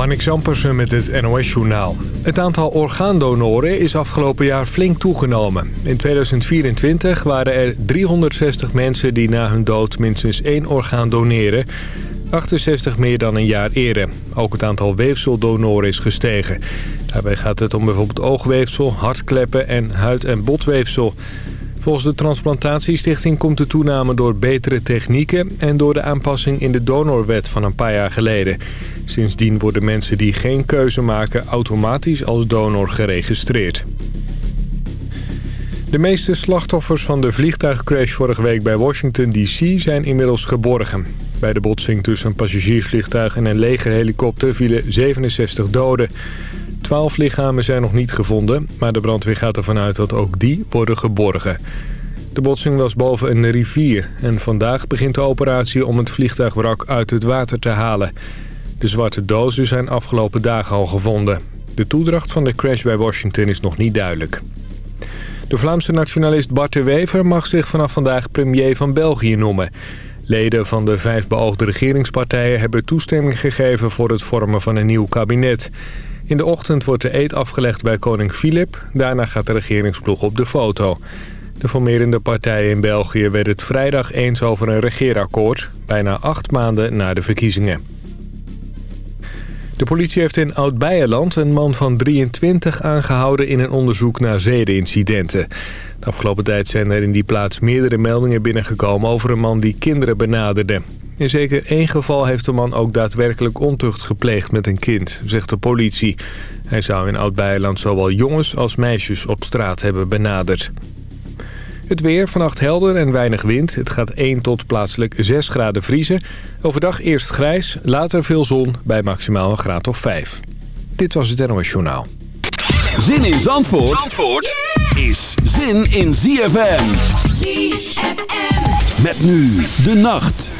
Marnik Zampersen met het NOS-journaal. Het aantal orgaandonoren is afgelopen jaar flink toegenomen. In 2024 waren er 360 mensen die na hun dood minstens één orgaan doneren. 68 meer dan een jaar eerder. Ook het aantal weefseldonoren is gestegen. Daarbij gaat het om bijvoorbeeld oogweefsel, hartkleppen en huid- en botweefsel... Volgens de Transplantatiestichting komt de toename door betere technieken... en door de aanpassing in de donorwet van een paar jaar geleden. Sindsdien worden mensen die geen keuze maken automatisch als donor geregistreerd. De meeste slachtoffers van de vliegtuigcrash vorige week bij Washington D.C. zijn inmiddels geborgen. Bij de botsing tussen een passagiersvliegtuig en een legerhelikopter vielen 67 doden. Twaalf lichamen zijn nog niet gevonden, maar de brandweer gaat ervan uit dat ook die worden geborgen. De botsing was boven een rivier en vandaag begint de operatie om het vliegtuigwrak uit het water te halen. De zwarte dozen zijn afgelopen dagen al gevonden. De toedracht van de crash bij Washington is nog niet duidelijk. De Vlaamse nationalist Bart de Wever mag zich vanaf vandaag premier van België noemen. Leden van de vijf beoogde regeringspartijen hebben toestemming gegeven voor het vormen van een nieuw kabinet. In de ochtend wordt de eet afgelegd bij koning Filip. Daarna gaat de regeringsploeg op de foto. De formerende partijen in België werden het vrijdag eens over een regeerakkoord... bijna acht maanden na de verkiezingen. De politie heeft in Oud-Beijerland een man van 23 aangehouden... in een onderzoek naar zedenincidenten. De afgelopen tijd zijn er in die plaats meerdere meldingen binnengekomen... over een man die kinderen benaderde. In zeker één geval heeft de man ook daadwerkelijk ontucht gepleegd met een kind, zegt de politie. Hij zou in Oud-Beijerland zowel jongens als meisjes op straat hebben benaderd. Het weer, vannacht helder en weinig wind. Het gaat 1 tot plaatselijk 6 graden vriezen. Overdag eerst grijs, later veel zon bij maximaal een graad of 5. Dit was het NOS Journaal. Zin in Zandvoort, Zandvoort is zin in ZFM. ZFM. Met nu de nacht.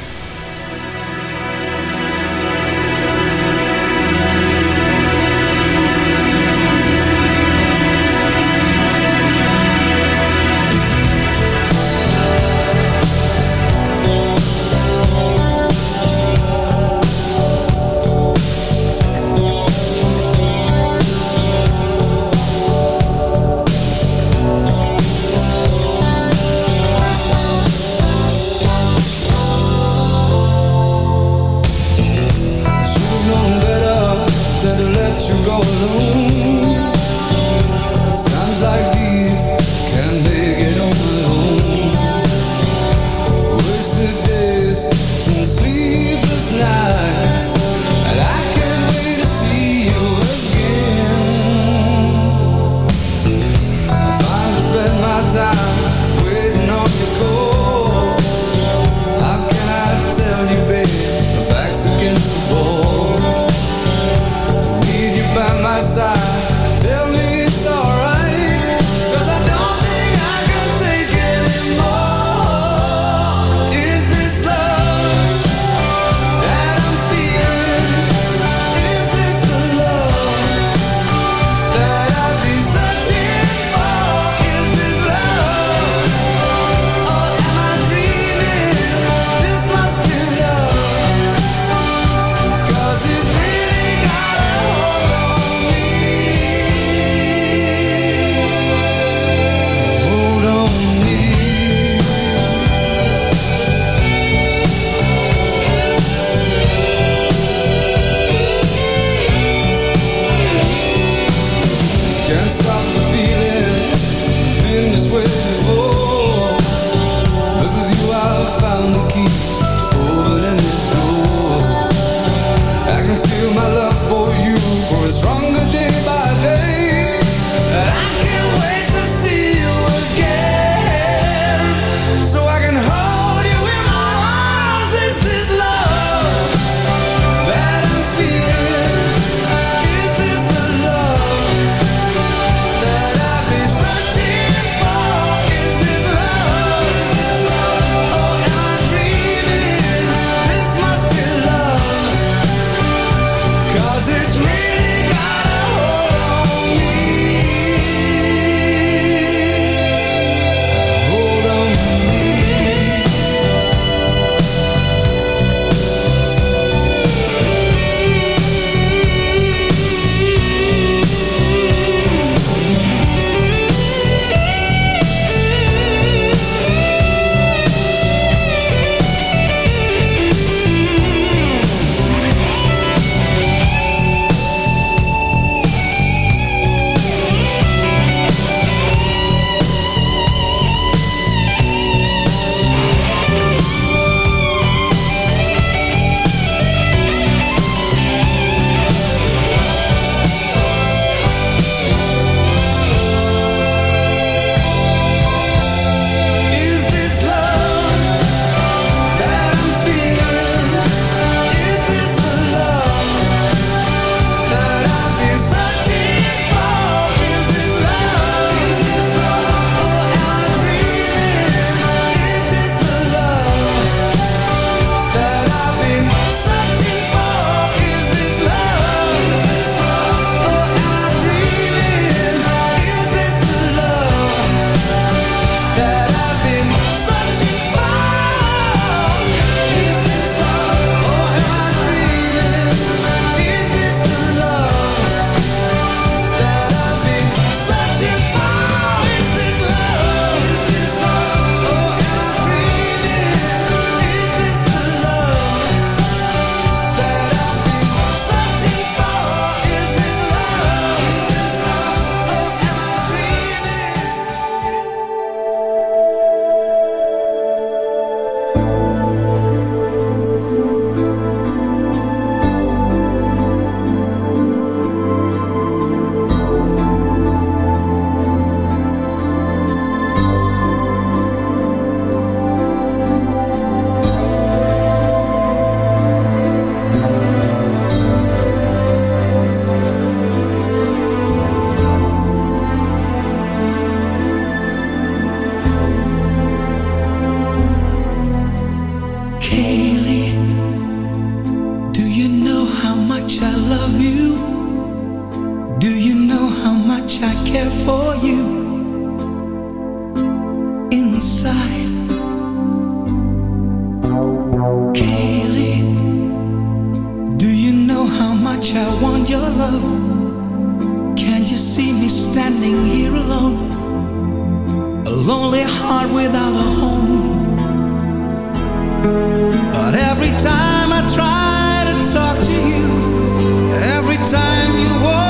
Much I want your love? Can't you see me standing here alone? A lonely heart without a home. But every time I try to talk to you, every time you walk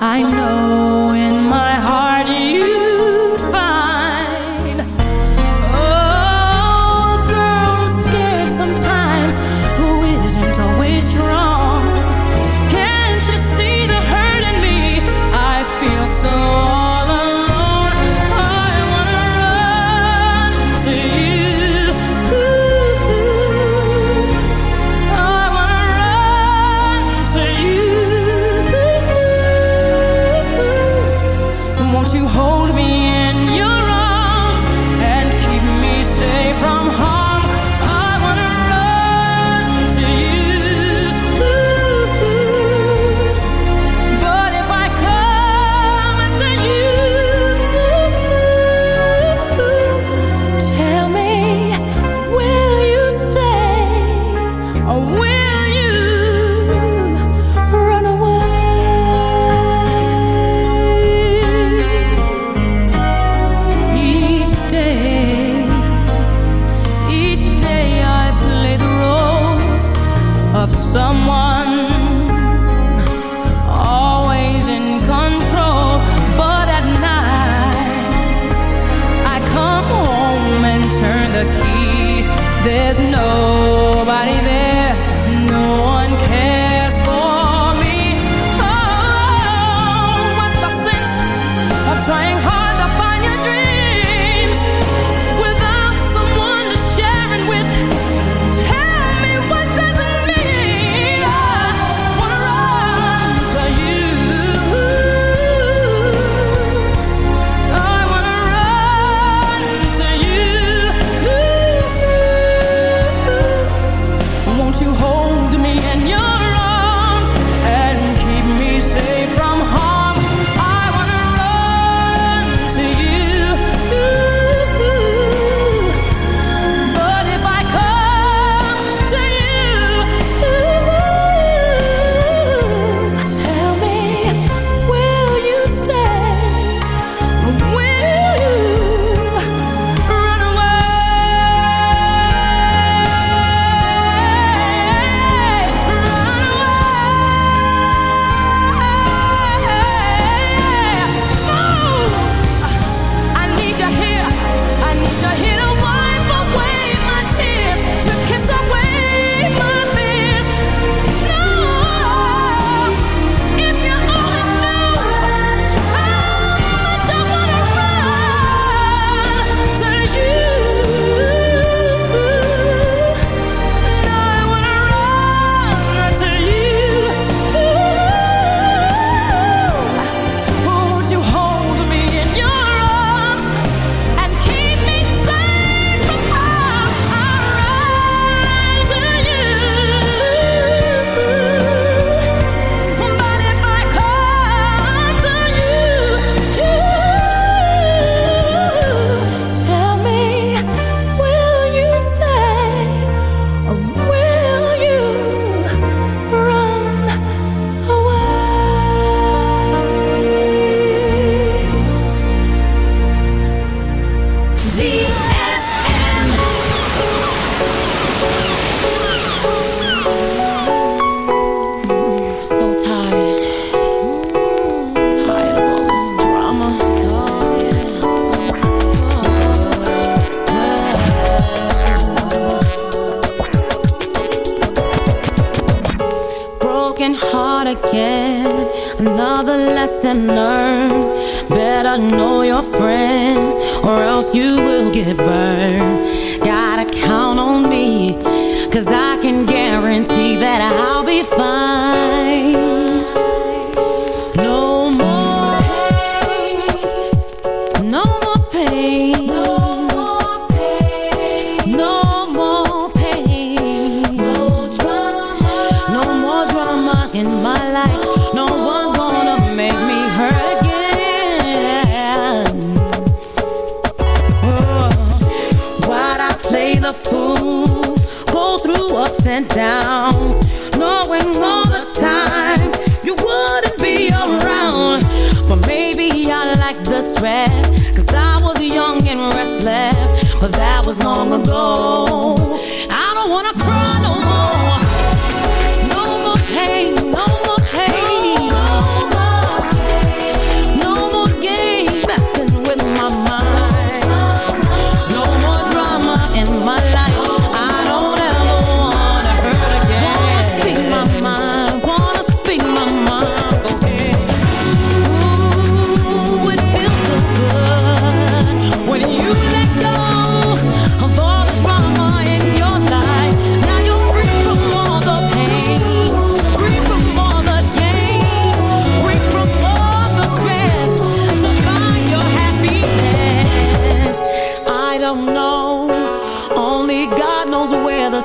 I know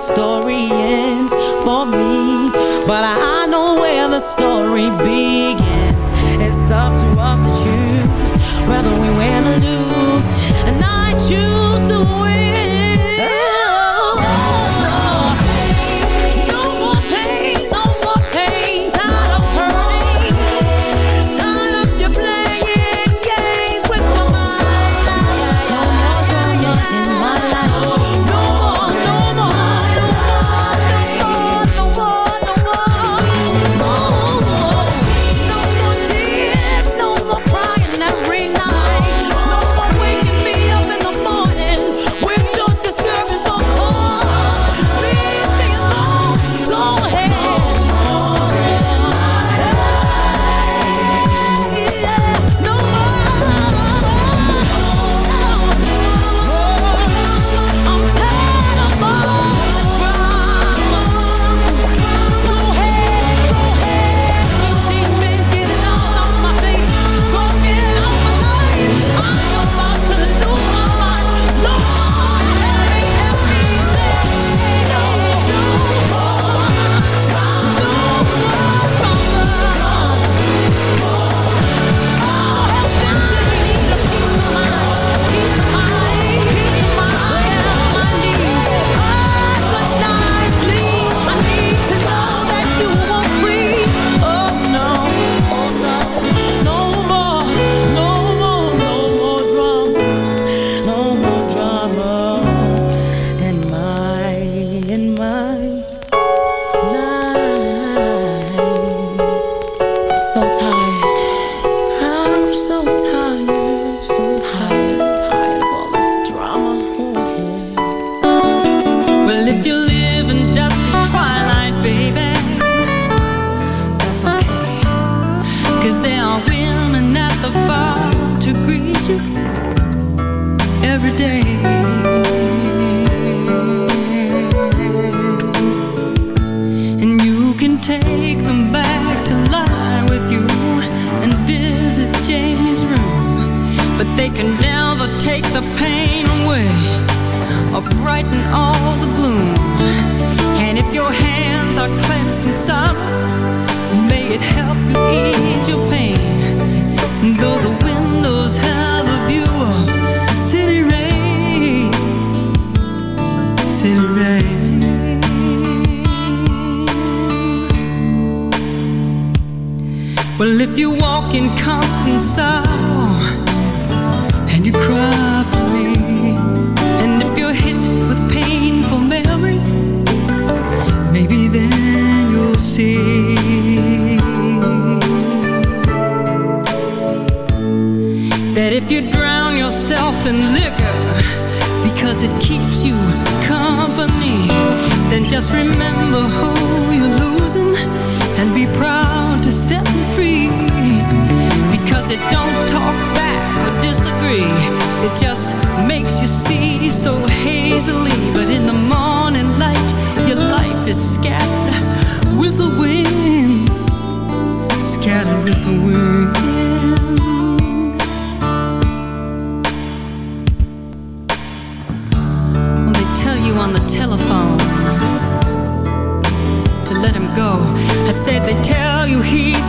story ends for me, but I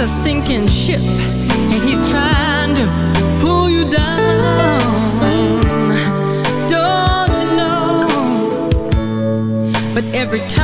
a sinking ship and he's trying to pull you down. Don't you know? But every time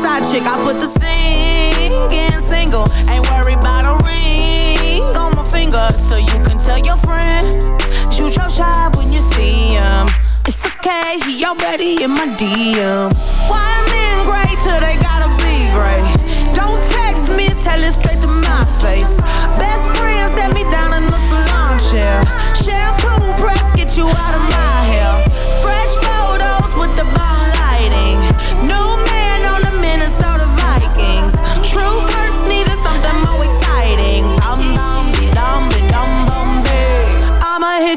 side chick. I put the sing in single. Ain't worried a ring on my finger. So you can tell your friend. Shoot your shot when you see him. It's okay, he already in my DM. Why men gray till they gotta be great? Don't text me, tell it straight to my face. Best friend set me down in the salon chair. Shampoo press, get you out of my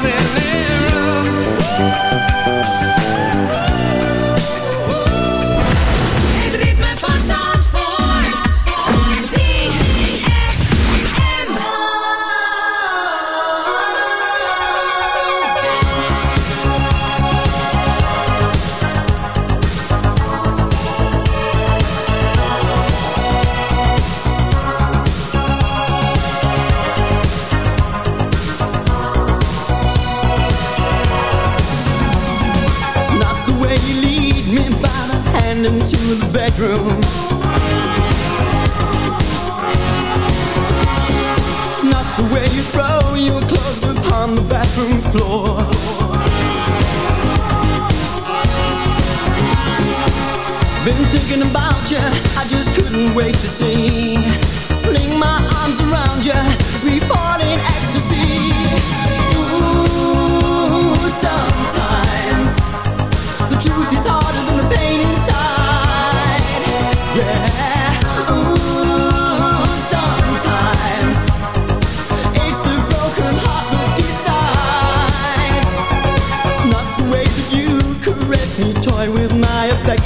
soldiers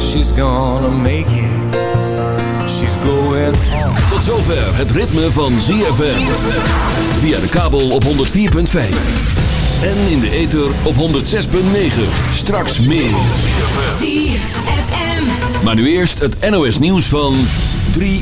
She's gonna make it. She's going Tot zover het ritme van ZFM. Via de kabel op 104.5. En in de ether op 106.9. Straks meer. ZFM. Maar nu eerst het NOS nieuws van 3